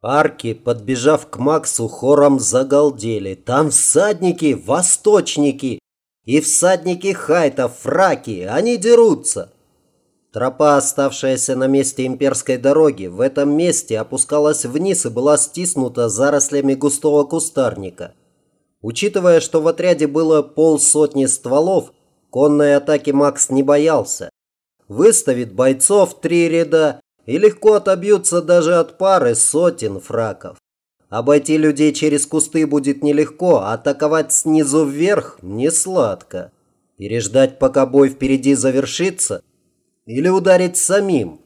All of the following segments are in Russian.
Арки, подбежав к Максу, хором загалдели. Там всадники, восточники и всадники Хайта, фраки, они дерутся. Тропа, оставшаяся на месте имперской дороги, в этом месте опускалась вниз и была стиснута зарослями густого кустарника. Учитывая, что в отряде было полсотни стволов, конной атаки Макс не боялся. Выставит бойцов три ряда и легко отобьются даже от пары сотен фраков. Обойти людей через кусты будет нелегко, а атаковать снизу вверх не сладко. Переждать, пока бой впереди завершится, или ударить самим.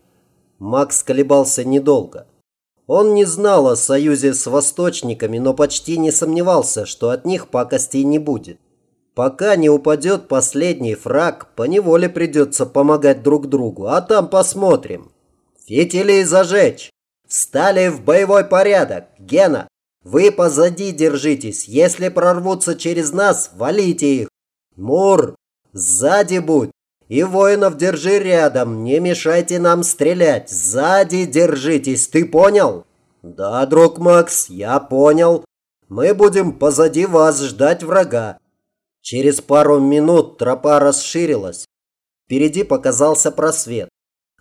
Макс колебался недолго. Он не знал о союзе с восточниками, но почти не сомневался, что от них пакостей не будет. Пока не упадет последний фраг, поневоле придется помогать друг другу, а там посмотрим. Фитили зажечь! Стали в боевой порядок! Гена, вы позади держитесь. Если прорвутся через нас, валите их. Мур, сзади будь. И воинов держи рядом. Не мешайте нам стрелять. Сзади держитесь. Ты понял? Да, друг Макс, я понял. Мы будем позади вас ждать врага. Через пару минут тропа расширилась. Впереди показался просвет.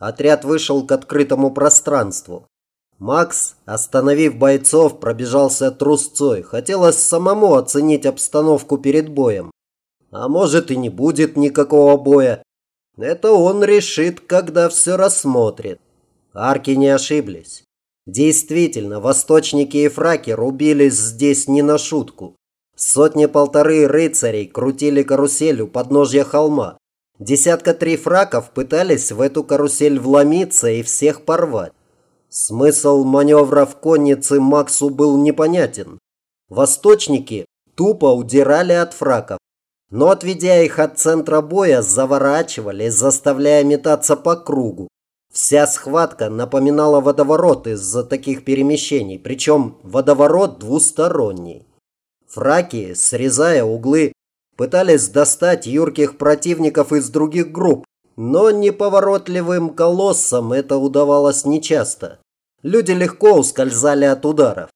Отряд вышел к открытому пространству. Макс, остановив бойцов, пробежался трусцой. Хотелось самому оценить обстановку перед боем. А может и не будет никакого боя. Это он решит, когда все рассмотрит. Арки не ошиблись. Действительно, восточники и фраки рубились здесь не на шутку. Сотни-полторы рыцарей крутили карусель у подножья холма. Десятка три фраков пытались в эту карусель вломиться и всех порвать. Смысл маневров конницы Максу был непонятен. Восточники тупо удирали от фраков, но отведя их от центра боя, заворачивали, заставляя метаться по кругу. Вся схватка напоминала водоворот из-за таких перемещений, причем водоворот двусторонний. Фраки, срезая углы, пытались достать юрких противников из других групп, но неповоротливым колоссам это удавалось нечасто. Люди легко ускользали от ударов.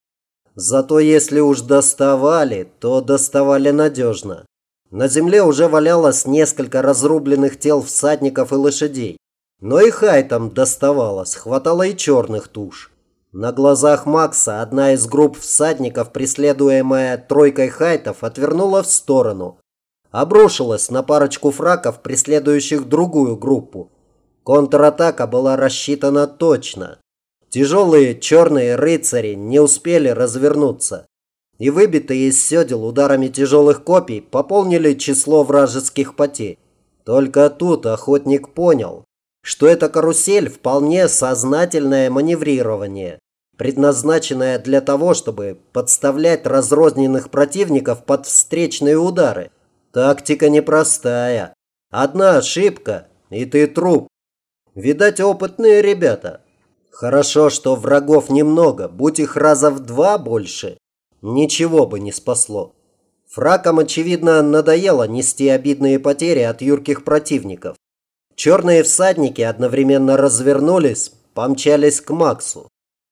Зато если уж доставали, то доставали надежно. На земле уже валялось несколько разрубленных тел всадников и лошадей. Но и хайтам доставалось, хватало и черных туш. На глазах Макса одна из групп всадников, преследуемая тройкой хайтов, отвернула в сторону, обрушилась на парочку фраков, преследующих другую группу. Контратака была рассчитана точно. Тяжелые черные рыцари не успели развернуться. И выбитые из седел ударами тяжелых копий пополнили число вражеских потерь. Только тут охотник понял, что эта карусель вполне сознательное маневрирование, предназначенное для того, чтобы подставлять разрозненных противников под встречные удары. Тактика непростая. Одна ошибка, и ты труп. Видать, опытные ребята. Хорошо, что врагов немного, будь их раза в два больше. Ничего бы не спасло. Фракам, очевидно, надоело нести обидные потери от юрких противников. Черные всадники одновременно развернулись, помчались к Максу.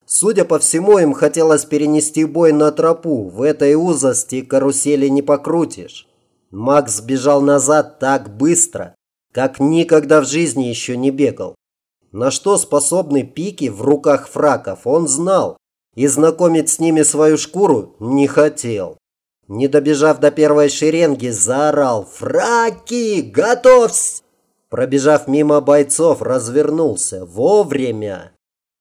Судя по всему, им хотелось перенести бой на тропу. В этой узости карусели не покрутишь. Макс бежал назад так быстро, как никогда в жизни еще не бегал. На что способны пики в руках фраков, он знал, и знакомить с ними свою шкуру не хотел. Не добежав до первой шеренги, заорал «Фраки, готовься!» Пробежав мимо бойцов, развернулся. Вовремя.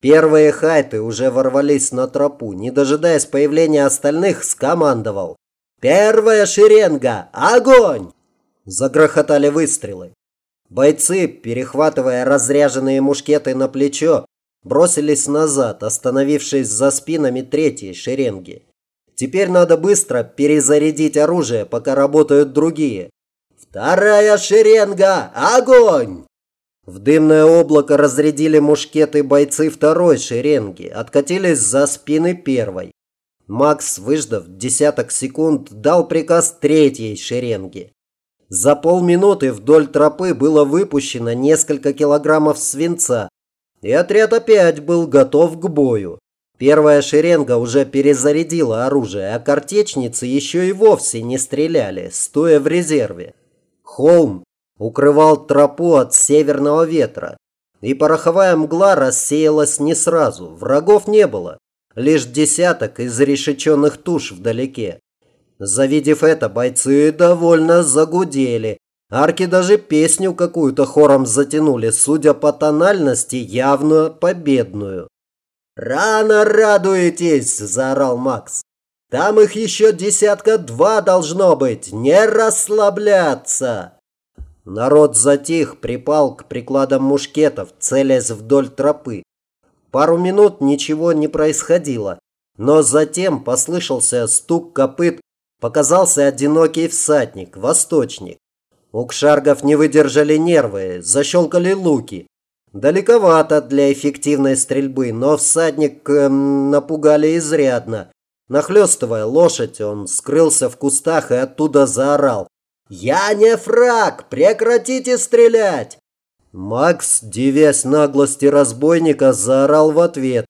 Первые хайты уже ворвались на тропу. Не дожидаясь появления остальных, скомандовал. «Первая шеренга! Огонь!» Загрохотали выстрелы. Бойцы, перехватывая разряженные мушкеты на плечо, бросились назад, остановившись за спинами третьей шеренги. Теперь надо быстро перезарядить оружие, пока работают другие. «Вторая шеренга! Огонь!» В дымное облако разрядили мушкеты бойцы второй шеренги, откатились за спины первой. Макс, выждав десяток секунд, дал приказ третьей шеренге. За полминуты вдоль тропы было выпущено несколько килограммов свинца, и отряд опять был готов к бою. Первая шеренга уже перезарядила оружие, а картечницы еще и вовсе не стреляли, стоя в резерве. Холм укрывал тропу от северного ветра, и пороховая мгла рассеялась не сразу, врагов не было, лишь десяток изрешеченных туш вдалеке. Завидев это, бойцы довольно загудели. Арки даже песню какую-то хором затянули, судя по тональности, явно победную. «Рано радуетесь!» – заорал Макс. «Там их еще десятка два должно быть! Не расслабляться!» Народ затих, припал к прикладам мушкетов, целясь вдоль тропы. Пару минут ничего не происходило, но затем послышался стук копыт, показался одинокий всадник, восточник. У кшаргов не выдержали нервы, защелкали луки. Далековато для эффективной стрельбы, но всадник эм, напугали изрядно. Нахлестывая лошадь, он скрылся в кустах и оттуда заорал. «Я не фраг! Прекратите стрелять!» Макс, девясь наглости разбойника, заорал в ответ.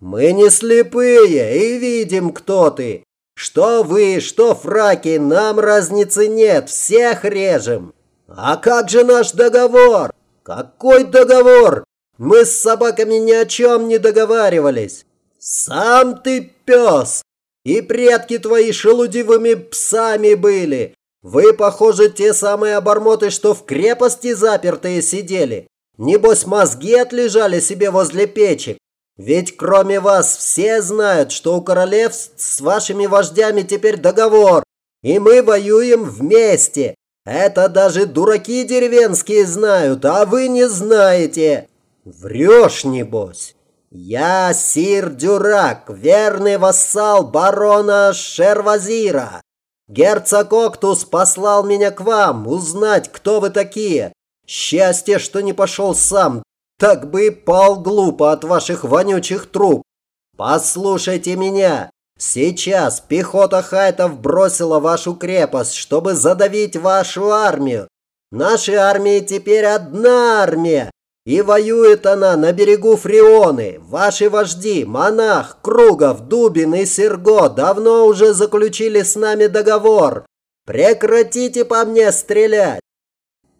«Мы не слепые и видим, кто ты! Что вы, что фраки, нам разницы нет, всех режем! А как же наш договор? Какой договор? Мы с собаками ни о чем не договаривались! Сам ты пес! И предки твои шелудивыми псами были! Вы, похоже, те самые обормоты, что в крепости запертые сидели. Небось, мозги отлежали себе возле печек. Ведь кроме вас все знают, что у королевств с вашими вождями теперь договор, и мы воюем вместе. Это даже дураки деревенские знают, а вы не знаете. Врешь, небось. Я сир Дюрак, верный вассал барона Шервазира. Герцог Октус послал меня к вам, узнать, кто вы такие. Счастье, что не пошел сам, так бы и пал глупо от ваших вонючих труб. Послушайте меня. Сейчас пехота хайтов бросила вашу крепость, чтобы задавить вашу армию. Нашей армии теперь одна армия. И воюет она на берегу Фрионы. Ваши вожди, Монах, Кругов, Дубин и Серго давно уже заключили с нами договор. Прекратите по мне стрелять.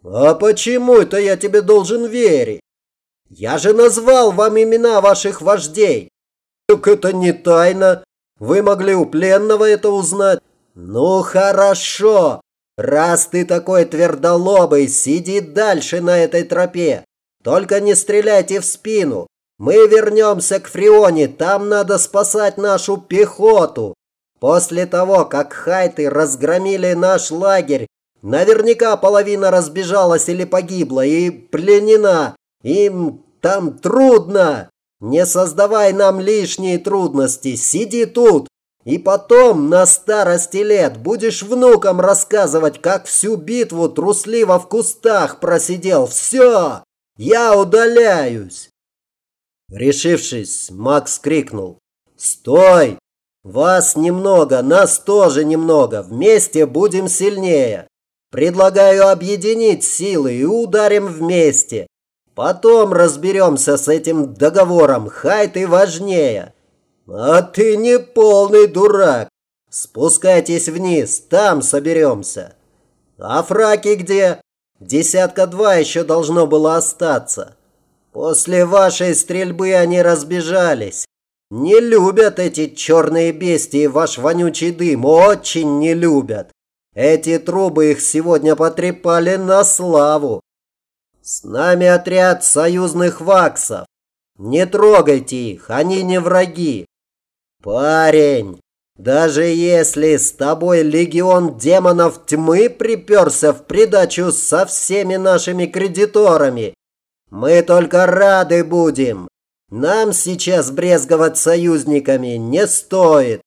А почему это я тебе должен верить? Я же назвал вам имена ваших вождей. Так это не тайна. Вы могли у пленного это узнать. Ну хорошо. Раз ты такой твердолобый, сиди дальше на этой тропе. Только не стреляйте в спину. Мы вернемся к Фрионе, там надо спасать нашу пехоту. После того, как хайты разгромили наш лагерь, наверняка половина разбежалась или погибла и пленена. Им там трудно. Не создавай нам лишние трудности, сиди тут. И потом, на старости лет, будешь внукам рассказывать, как всю битву трусливо в кустах просидел. Все! Я удаляюсь!» Решившись, Макс крикнул. «Стой! Вас немного, нас тоже немного. Вместе будем сильнее. Предлагаю объединить силы и ударим вместе. Потом разберемся с этим договором. Хай ты важнее. А ты не полный дурак. Спускайтесь вниз, там соберемся. А фраки где? Десятка два еще должно было остаться. После вашей стрельбы они разбежались. Не любят эти черные бестии ваш вонючий дым, очень не любят. Эти трубы их сегодня потрепали на славу. С нами отряд союзных ваксов. Не трогайте их, они не враги. Парень, даже если с тобой легион демонов тьмы приперся в придачу со всеми нашими кредиторами, мы только рады будем. Нам сейчас брезговать союзниками не стоит.